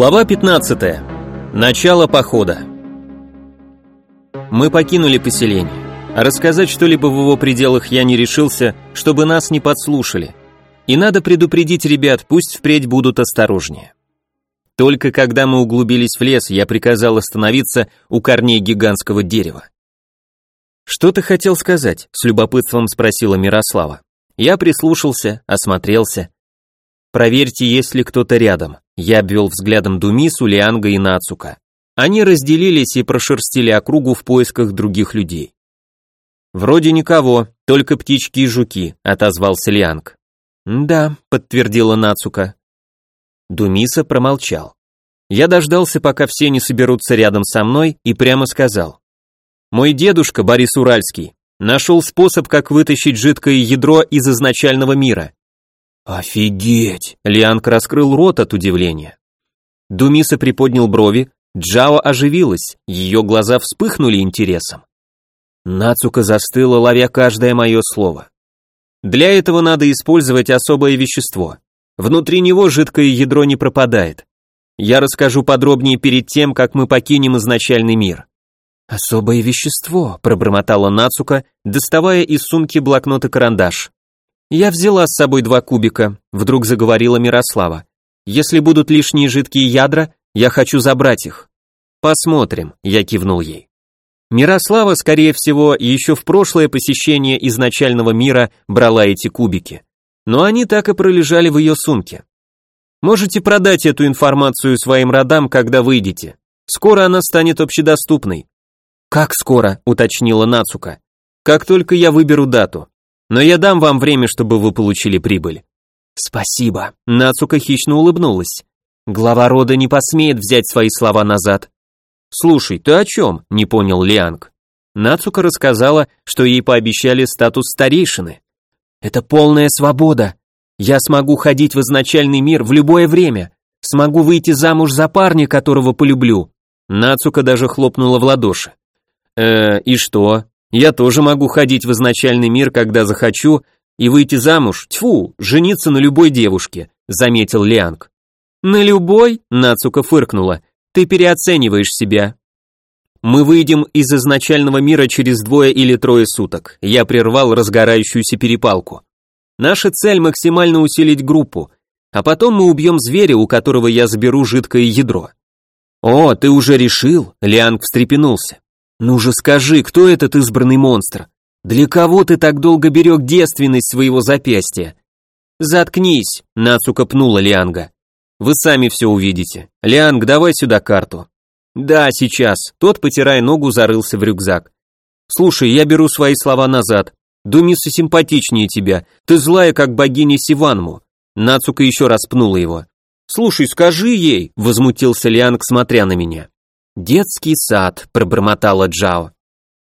Глава 15. Начало похода. Мы покинули поселение. Рассказать что-либо в его пределах я не решился, чтобы нас не подслушали. И надо предупредить ребят, пусть впредь будут осторожнее. Только когда мы углубились в лес, я приказал остановиться у корней гигантского дерева. «Что ты хотел сказать?» — с любопытством спросила Мирослава. Я прислушался, осмотрелся. «Проверьте, есть ли кто-то рядом», я обвел взглядом Думису, Лианга и Нацука. Они разделились и прошерстили округу в поисках других людей. «Вроде никого, только птички и жуки», — отозвался Лианг. «Да», — подтвердила Нацука. Думиса промолчал. Я дождался, пока все не соберутся рядом со мной, и прямо сказал. «Мой дедушка, Борис Уральский, нашел способ, как вытащить жидкое ядро из изначального мира. «Офигеть!» Лианг раскрыл рот от удивления. Думиса приподнял брови, Джао оживилась, ее глаза вспыхнули интересом. Нацука застыла, ловя каждое мое слово. Для этого надо использовать особое вещество. Внутри него жидкое ядро не пропадает. Я расскажу подробнее перед тем, как мы покинем изначальный мир. Особое вещество, пробормотала Нацука, доставая из сумки блокнот и карандаш. «Я взяла с собой два кубика», — вдруг заговорила Мирослава. «Если будут лишние жидкие ядра, я хочу забрать их». «Посмотрим», — я кивнул ей. Мирослава, скорее всего, еще в прошлое посещение изначального мира брала эти кубики. Но они так и пролежали в ее сумке. Можете продать эту информацию своим родам, когда выйдете. Скоро она станет общедоступной. Как скоро, уточнила Нацука. Как только я выберу дату но я дам вам время, чтобы вы получили прибыль». «Спасибо», — Нацука хищно улыбнулась. Глава рода не посмеет взять свои слова назад. «Слушай, ты о чем?» — не понял Лианг. Нацука рассказала, что ей пообещали статус старейшины. «Это полная свобода. Я смогу ходить в изначальный мир в любое время. Смогу выйти замуж за парня, которого полюблю». Нацука даже хлопнула в ладоши. «Э, и что? Я тоже могу ходить в изначальный мир, когда захочу, и выйти замуж, тьфу, жениться на любой девушке», заметил Лианг. «На любой?» – Нацука фыркнула. «Ты переоцениваешь себя». «Мы выйдем из изначального мира через двое или трое суток», я прервал разгорающуюся перепалку. «Наша цель – максимально усилить группу, а потом мы убьем зверя, у которого я заберу жидкое ядро». «О, ты уже решил?» – Лианг встрепенулся. «Ну же скажи, кто этот избранный монстр? Для кого ты так долго берег девственность своего запястья?» «Заткнись», — Нацука пнула Лианга. «Вы сами все увидите. Лианг, давай сюда карту». «Да, сейчас». Тот, потирая ногу, зарылся в рюкзак. «Слушай, я беру свои слова назад. Думиса симпатичнее тебя. Ты злая, как богиня Сиванму». Нацука еще раз пнула его. «Слушай, скажи ей», — возмутился Лианг, смотря на меня. «Детский сад», — пробормотала Джао.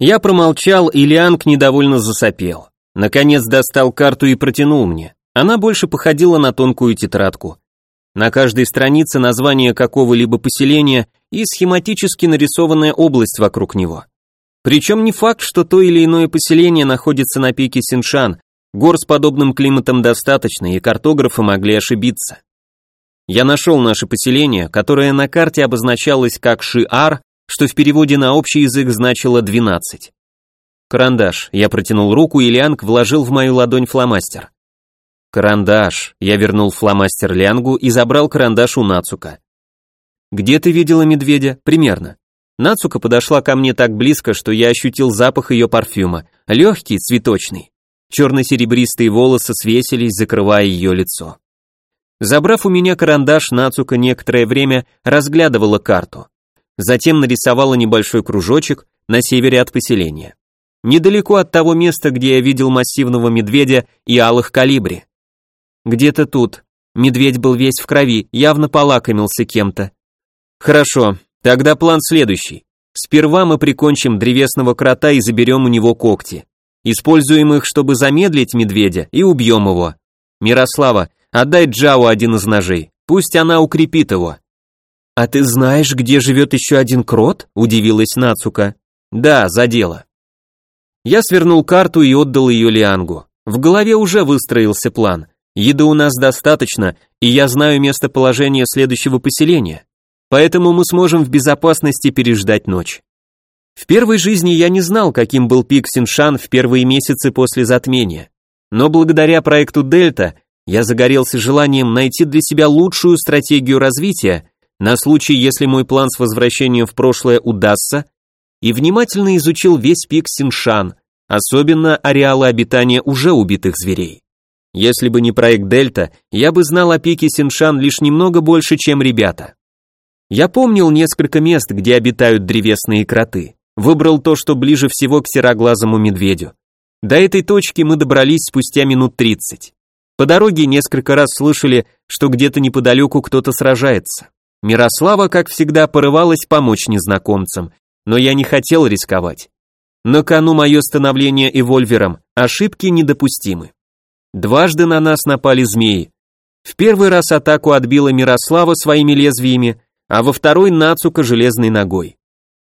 Я промолчал, и Лианг недовольно засопел. Наконец достал карту и протянул мне. Она больше походила на тонкую тетрадку. На каждой странице название какого-либо поселения и схематически нарисованная область вокруг него. Причем не факт, что то или иное поселение находится на пике Синшан, гор с подобным климатом достаточно, и картографы могли ошибиться. Я нашел наше поселение, которое на карте обозначалось как Шиар, что в переводе на общий язык значило 12. Карандаш. Я протянул руку, и Лианг вложил в мою ладонь фломастер. Карандаш. Я вернул фломастер Лиангу и забрал карандаш у Нацука. Где ты видела медведя? Примерно. Нацука подошла ко мне так близко, что я ощутил запах ее парфюма, легкий, цветочный. Черно-серебристые волосы свесились, закрывая ее лицо. Забрав у меня карандаш, Нацука некоторое время разглядывала карту. Затем нарисовала небольшой кружочек на севере от поселения. Недалеко от того места, где я видел массивного медведя и алых калибри. Где-то тут. Медведь был весь в крови, явно полакомился кем-то. Хорошо, тогда план следующий. Сперва мы прикончим древесного крота и заберем у него когти. Используем их, чтобы замедлить медведя, и убьем его. Мирослава, Отдай Джао один из ножей, пусть она укрепит его». «А ты знаешь, где живет еще один крот?» – удивилась Нацука. «Да, за дело». Я свернул карту и отдал ее Лиангу. В голове уже выстроился план. Еды у нас достаточно, и я знаю местоположение следующего поселения. поэтому мы сможем в безопасности переждать ночь. В первой жизни я не знал, каким был пик Синшан в первые месяцы после затмения. Но благодаря проекту Дельта я загорелся желанием найти для себя лучшую стратегию развития на случай, если мой план с возвращением в прошлое удастся, и внимательно изучил весь пик Синшан, особенно ареалы обитания уже убитых зверей. Если бы не проект Дельта, я бы знал о пике Синшан лишь немного больше, чем ребята. Я помнил несколько мест, где обитают древесные кроты. Выбрал то, что ближе всего к сероглазому медведю. До этой точки мы добрались спустя минут 30. По дороге несколько раз слышали, что где-то неподалеку кто-то сражается. Мирослава, как всегда, порывалась помочь незнакомцам, но я не хотел рисковать. На кону мое становление эвольвером, ошибки недопустимы. Дважды на нас напали змеи. В первый раз атаку отбила Мирослава своими лезвиями, а во второй Нацука железной ногой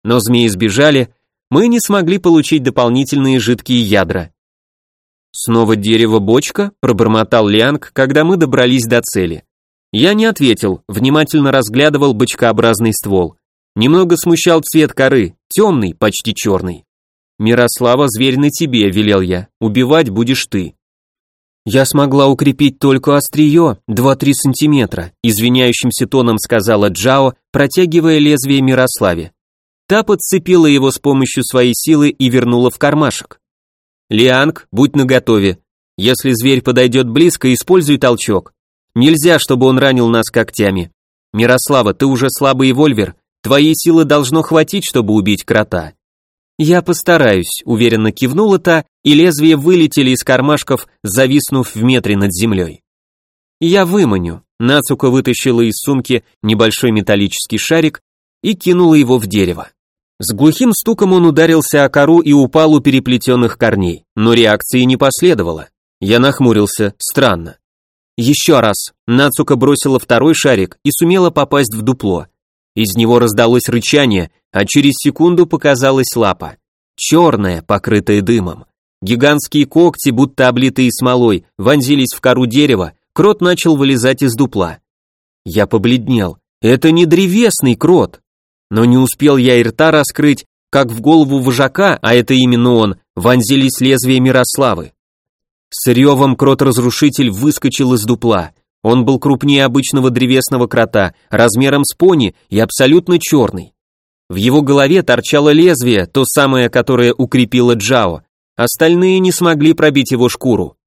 но змеи сбежали, мы не смогли получить дополнительные жидкие ядра. «Снова дерево-бочка?» – пробормотал Лианг, когда мы добрались до цели. Я не ответил, внимательно разглядывал бочкообразный ствол. Немного смущал цвет коры, темный, почти черный. «Мирослава, зверь на тебе», – велел я, – «убивать будешь ты». «Я смогла укрепить только острие, 2-3 сантиметра», извиняющимся тоном сказала Джао, протягивая лезвие Мирославе. Та подцепила его с помощью своей силы и вернула в кармашек. Лианг, будь наготове. Если зверь подойдет близко, используй толчок. Нельзя, чтобы он ранил нас когтями. Мирослава, ты уже слабый вольвер, твоей силы должно хватить, чтобы убить крота. Я постараюсь, уверенно кивнула та, и лезвия вылетели из кармашков, зависнув в метре над землей. Я выманю. Нацука вытащила из сумки небольшой металлический шарик и кинула его в дерево. С глухим стуком он ударился о кору и упал у переплетенных корней, но реакции не последовало. Я нахмурился, странно. Еще раз, Нацука бросила второй шарик и сумела попасть в дупло. Из него раздалось рычание, а через секунду показалась лапа. Черная, покрытая дымом. Гигантские когти, будто облитые смолой, вонзились в кору дерева, крот начал вылезать из дупла. Я побледнел. Это не древесный крот, но не успел я и рта раскрыть, как в голову вожака, а это именно он, вонзились лезвия Мирославы. С ревом крот-разрушитель выскочил из дупла. Он был крупнее обычного древесного крота, размером с пони и абсолютно черный. В его голове торчало лезвие, то самое, которое укрепило Джао. Остальные не смогли пробить его шкуру.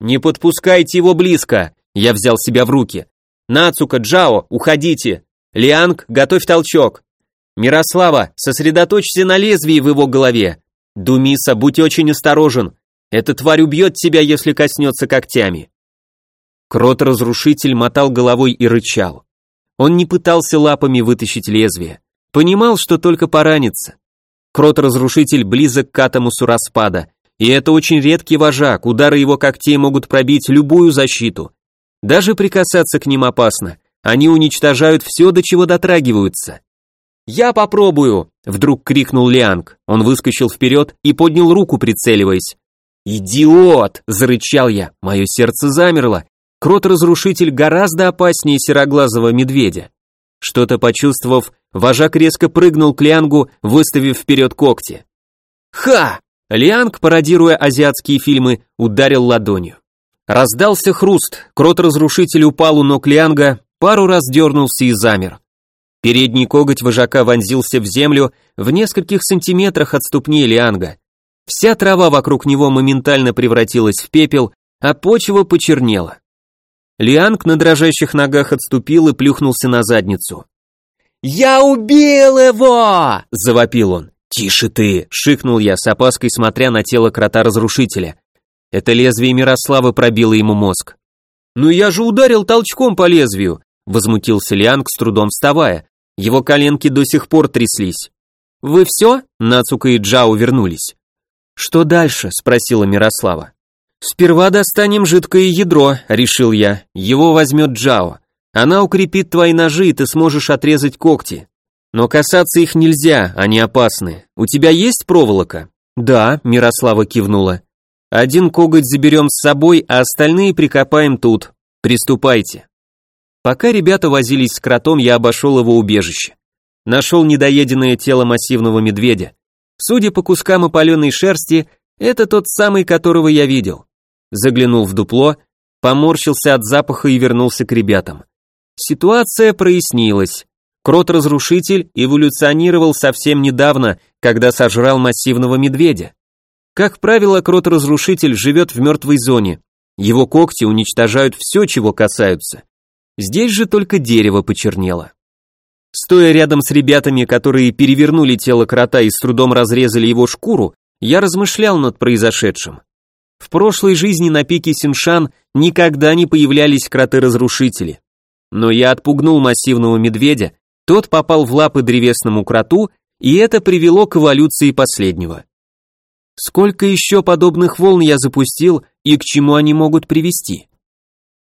«Не подпускайте его близко!» Я взял себя в руки. «Нацука, Джао, уходите! Лианг, готовь толчок!» Мирослава, сосредоточься на лезвии в его голове. Думиса, будь очень осторожен. Эта тварь убьет тебя, если коснется когтями. Крот-разрушитель мотал головой и рычал. Он не пытался лапами вытащить лезвие. Понимал, что только поранится. Крот-разрушитель близок к атомусу распада, и это очень редкий вожак, удары его когтей могут пробить любую защиту. Даже прикасаться к ним опасно, они уничтожают все, до чего дотрагиваются. «Я попробую!» — вдруг крикнул Лианг. Он выскочил вперед и поднял руку, прицеливаясь. «Идиот!» — зарычал я. Мое сердце замерло. Крот-разрушитель гораздо опаснее сероглазого медведя. Что-то почувствовав, вожак резко прыгнул к Лиангу, выставив вперед когти. «Ха!» Лианг, пародируя азиатские фильмы, ударил ладонью. Раздался хруст, крот-разрушитель упал у ног Лианга, пару раз дернулся и замер. Передний коготь вожака вонзился в землю в нескольких сантиметрах от ступни Лианга. Вся трава вокруг него моментально превратилась в пепел, а почва почернела. Лианг на дрожащих ногах отступил и плюхнулся на задницу. «Я убил его!» – завопил он. «Тише ты!» – шикнул я с опаской, смотря на тело крота-разрушителя. Это лезвие Мирославы пробило ему мозг. «Ну я же ударил толчком по лезвию!» – возмутился Лианг с трудом вставая. Его коленки до сих пор тряслись. «Вы все?» – Нацука и Джао вернулись. «Что дальше?» – спросила Мирослава. «Сперва достанем жидкое ядро», – решил я. «Его возьмет Джао. Она укрепит твои ножи, и ты сможешь отрезать когти. Но касаться их нельзя, они опасны. У тебя есть проволока?» «Да», – Мирослава кивнула. «Один коготь заберем с собой, а остальные прикопаем тут. Приступайте». Пока ребята возились с кротом, я обошел его убежище. Нашел недоеденное тело массивного медведя. Судя по кускам опаленной шерсти, это тот самый, которого я видел. Заглянул в дупло, поморщился от запаха и вернулся к ребятам. Ситуация прояснилась. Крот-разрушитель эволюционировал совсем недавно, когда сожрал массивного медведя. Как правило, крот-разрушитель живет в мертвой зоне. Его когти уничтожают все, чего касаются. Здесь же только дерево почернело. Стоя рядом с ребятами, которые перевернули тело крота и с трудом разрезали его шкуру, я размышлял над произошедшим. В прошлой жизни на пике Синшан никогда не появлялись кроты-разрушители. Но я отпугнул массивного медведя, тот попал в лапы древесному кроту, и это привело к эволюции последнего. Сколько еще подобных волн я запустил и к чему они могут привести?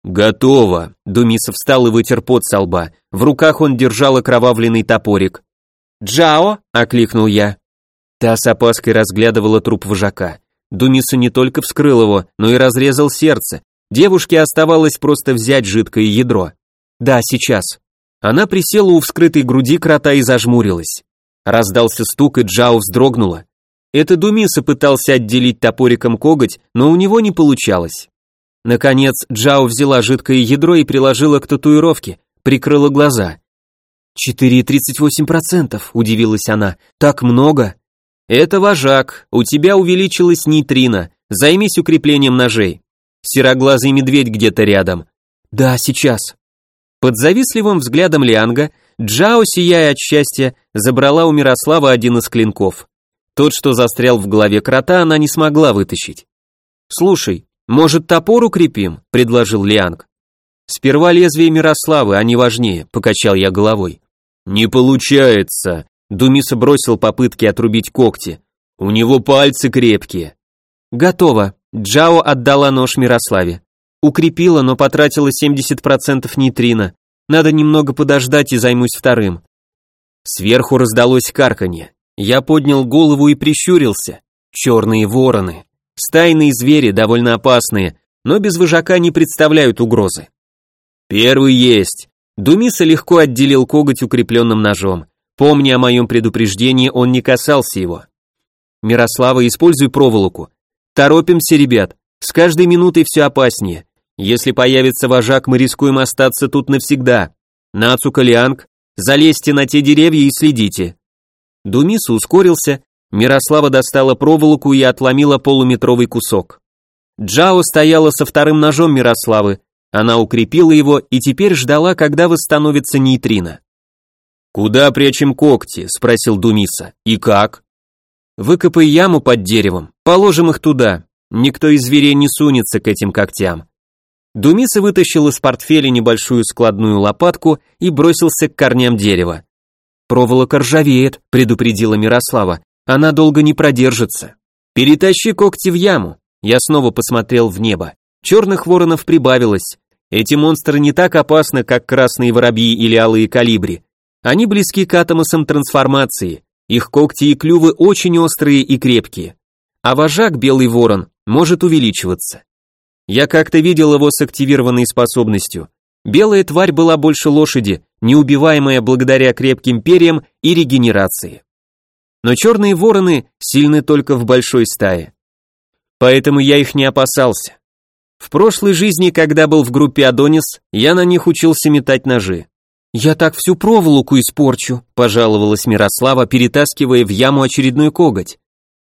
«Готово!» Думисов встал и вытер пот со лба. В руках он держал окровавленный топорик. «Джао!» — окликнул я. Та с опаской разглядывала труп вожака. Думиса не только вскрыл его, но и разрезал сердце. Девушке оставалось просто взять жидкое ядро. «Да, сейчас». Она присела у вскрытой груди крота и зажмурилась. Раздался стук, и Джао вздрогнула. Это Думиса пытался отделить топориком коготь, но у него не получалось. Наконец, Джао взяла жидкое ядро и приложила к татуировке, прикрыла глаза. «4,38%, — удивилась она, — так много?» «Это вожак, у тебя увеличилась нейтрино, займись укреплением ножей. Сероглазый медведь где-то рядом». «Да, сейчас». Под завистливым взглядом Лианга, Джао, сияя от счастья, забрала у Мирослава один из клинков. Тот, что застрял в голове крота, она не смогла вытащить. «Слушай, «Может, топор укрепим?» – предложил Лианг. «Сперва лезвие Мирославы, они важнее», – покачал я головой. «Не получается», – Думиса бросил попытки отрубить когти. «У него пальцы крепкие». «Готово», – Джао отдала нож Мирославе. Укрепила, но потратила 70% нейтрино. Надо немного подождать и займусь вторым. Сверху раздалось карканье. Я поднял голову и прищурился. Черные вороны. Стайные звери довольно опасные, но без вожака не представляют угрозы. Первый есть. Думиса легко отделил коготь укрепленным ножом. Помня о моем предупреждении, он не касался его. Мирослава, используй проволоку. Торопимся, ребят. С каждой минутой все опаснее. Если появится вожак, мы рискуем остаться тут навсегда. Нацука Лианг, залезьте на те деревья и следите. Думиса ускорился, Мирослава достала проволоку и отломила полуметровый кусок. Джао стояла со вторым ножом Мирославы, она укрепила его и теперь ждала, когда восстановится нейтрино. «Куда прячем когти?» – спросил Думиса. «И как?» «Выкопай яму под деревом, положим их туда. Никто из зверей не сунется к этим когтям». Думиса вытащил из портфеля небольшую складную лопатку и бросился к корням дерева. «Проволока ржавеет», – предупредила Мирослава. Она долго не продержится. Перетащи когти в яму. Я снова посмотрел в небо. Черных воронов прибавилось. Эти монстры не так опасны, как красные воробьи или алые калибри. Они близки к атомосам трансформации. Их когти и клювы очень острые и крепкие. А вожак, белый ворон, может увеличиваться. Я как-то видел его с активированной способностью. Белая тварь была больше лошади, неубиваемая благодаря крепким перьям и регенерации но черные вороны сильны только в большой стае. Поэтому я их не опасался. В прошлой жизни, когда был в группе Адонис, я на них учился метать ножи. «Я так всю проволоку испорчу», – пожаловалась Мирослава, перетаскивая в яму очередной коготь.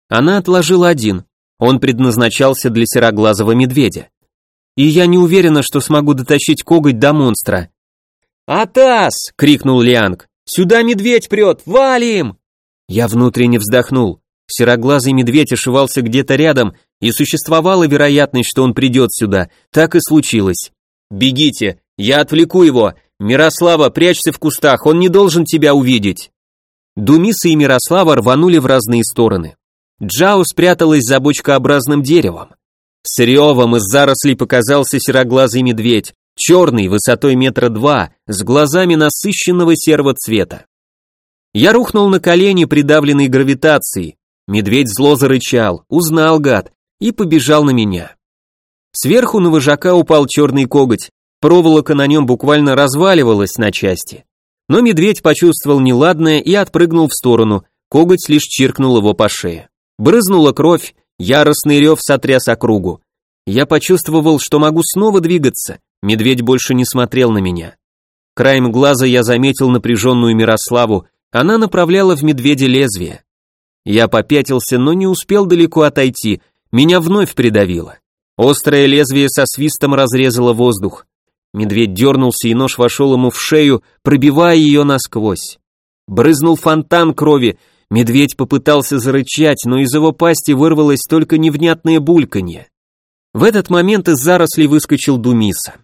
Она отложила один, он предназначался для сероглазого медведя. И я не уверена, что смогу дотащить коготь до монстра. «Атас!» — крикнул Лианг. «Сюда медведь прет! Валим!» Я внутренне вздохнул. Сероглазый медведь ошивался где-то рядом, и существовала вероятность, что он придет сюда. Так и случилось. «Бегите! Я отвлеку его! Мирослава, прячься в кустах, он не должен тебя увидеть!» Думиса и Мирослава рванули в разные стороны. Джао спряталась за бочкообразным деревом. С ревом из зарослей показался сероглазый медведь, черный, высотой метра два, с глазами насыщенного серого цвета. Я рухнул на колени, придавленный гравитацией. Медведь зло зарычал, узнал гад и побежал на меня. Сверху на вожака упал черный коготь. проволока на нем буквально разваливалась на части. Но медведь почувствовал неладное и отпрыгнул в сторону, коготь лишь чиркнул его по шее. Брызнула кровь, яростный рев сотряс округу. Я почувствовал, что могу снова двигаться, медведь больше не смотрел на меня. Краем глаза я заметил напряженную Мирославу, она направляла в медведя лезвие. Я попятился, но не успел далеко отойти, меня вновь придавило. Острое лезвие со свистом разрезало воздух. Медведь дернулся, и нож вошел ему в шею, пробивая ее насквозь. Брызнул фонтан крови, медведь попытался зарычать, но из его пасти вырвалось только невнятное бульканье. В этот момент из зарослей выскочил Думиса.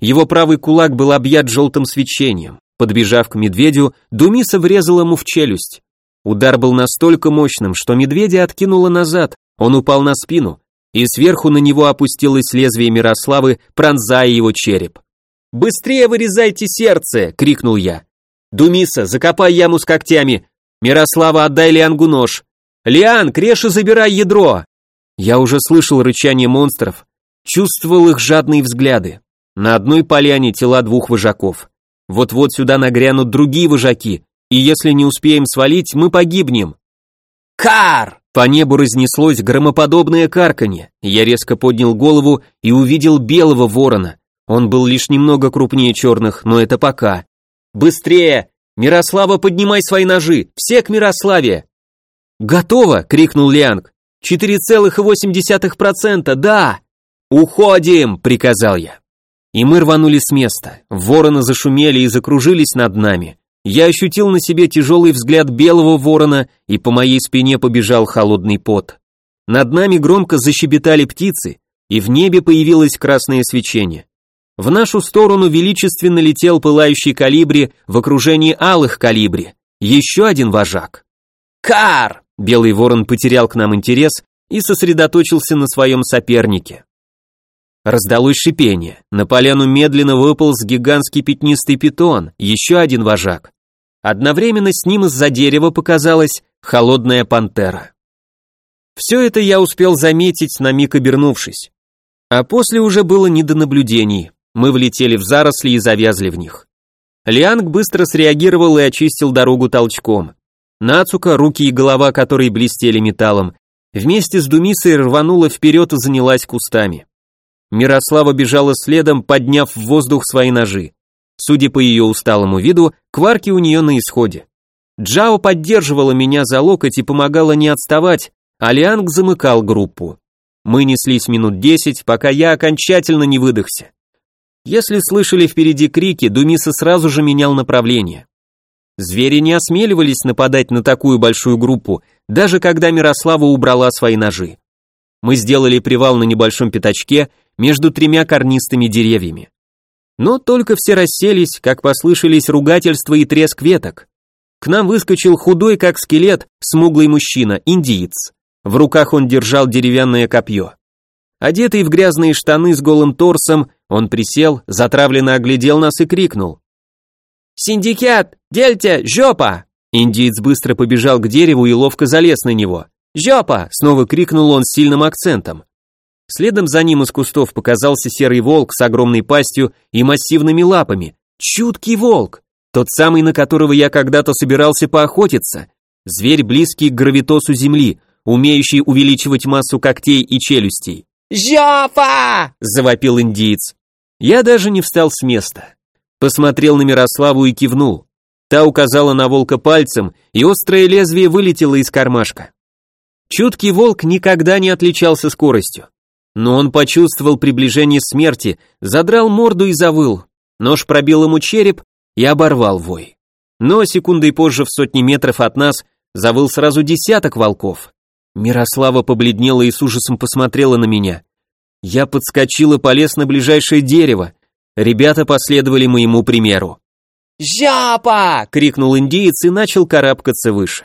Его правый кулак был объят желтым свечением. Подбежав к медведю, Думиса врезал ему в челюсть. Удар был настолько мощным, что медведя откинуло назад, он упал на спину, и сверху на него опустилось лезвие Мирославы, пронзая его череп. «Быстрее вырезайте сердце!» — крикнул я. «Думиса, закопай яму с когтями! Мирослава, отдай Лиангу нож! Лиан, Креша, забирай ядро!» Я уже слышал рычание монстров, чувствовал их жадные взгляды. На одной поляне тела двух вожаков. Вот-вот сюда нагрянут другие вожаки, и если не успеем свалить, мы погибнем. Кар! По небу разнеслось громоподобное карканье. Я резко поднял голову и увидел белого ворона. Он был лишь немного крупнее черных, но это пока. Быстрее! Мирослава, поднимай свои ножи! Все к Мирославе! Готово! крикнул Лианг. 4,8%, да! Уходим! приказал я. И мы рванули с места. Вороны зашумели и закружились над нами. Я ощутил на себе тяжелый взгляд белого ворона, и по моей спине побежал холодный пот. Над нами громко защебетали птицы, и в небе появилось красное свечение. В нашу сторону величественно летел пылающий калибри в окружении алых калибри. Еще один вожак. «Кар!» Белый ворон потерял к нам интерес и сосредоточился на своем сопернике. Раздалось шипение. На поляну медленно выполз гигантский пятнистый питон, еще один вожак. Одновременно с ним из-за дерева показалась холодная пантера. Все это я успел заметить, на миг обернувшись. А после уже было не до наблюдений. Мы влетели в заросли и завязли в них. Лианг быстро среагировал и очистил дорогу толчком. Нацука, руки и голова которой блестели металлом, вместе с Думисой рванула вперед и занялась кустами. Мирослава бежала следом, подняв в воздух свои ножи. Судя по ее усталому виду, кварки у нее на исходе. Джао поддерживала меня за локоть и помогала не отставать, а Лианг замыкал группу. Мы неслись минут десять, пока я окончательно не выдохся. Если слышали впереди крики, Думиса сразу же менял направление. Звери не осмеливались нападать на такую большую группу, даже когда Мирослава убрала свои ножи. Мы сделали привал на небольшом пятачке между тремя корнистыми деревьями. Но только все расселись, как послышались ругательства и треск веток. К нам выскочил худой, как скелет, смуглый мужчина, индиец. В руках он держал деревянное копье. Одетый в грязные штаны с голым торсом, он присел, затравленно оглядел нас и крикнул. «Синдикат! Дельте! Жопа!» Индиец быстро побежал к дереву и ловко залез на него. «Жопа!» — снова крикнул он с сильным акцентом. Следом за ним из кустов показался серый волк с огромной пастью и массивными лапами. Чуткий волк, тот самый, на которого я когда-то собирался поохотиться. Зверь, близкий к гравитосу Земли, умеющий увеличивать массу когтей и челюстей. «Жопа!» – завопил индиец. Я даже не встал с места. Посмотрел на Мирославу и кивнул. Та указала на волка пальцем, и острое лезвие вылетело из кармашка. Чуткий волк никогда не отличался скоростью но он почувствовал приближение смерти, задрал морду и завыл. Нож пробил ему череп и оборвал вой. Но секундой позже в сотни метров от нас завыл сразу десяток волков. Мирослава побледнела и с ужасом посмотрела на меня. Я подскочил и полез на ближайшее дерево. Ребята последовали моему примеру. «Жапа!» — крикнул индиец и начал карабкаться выше.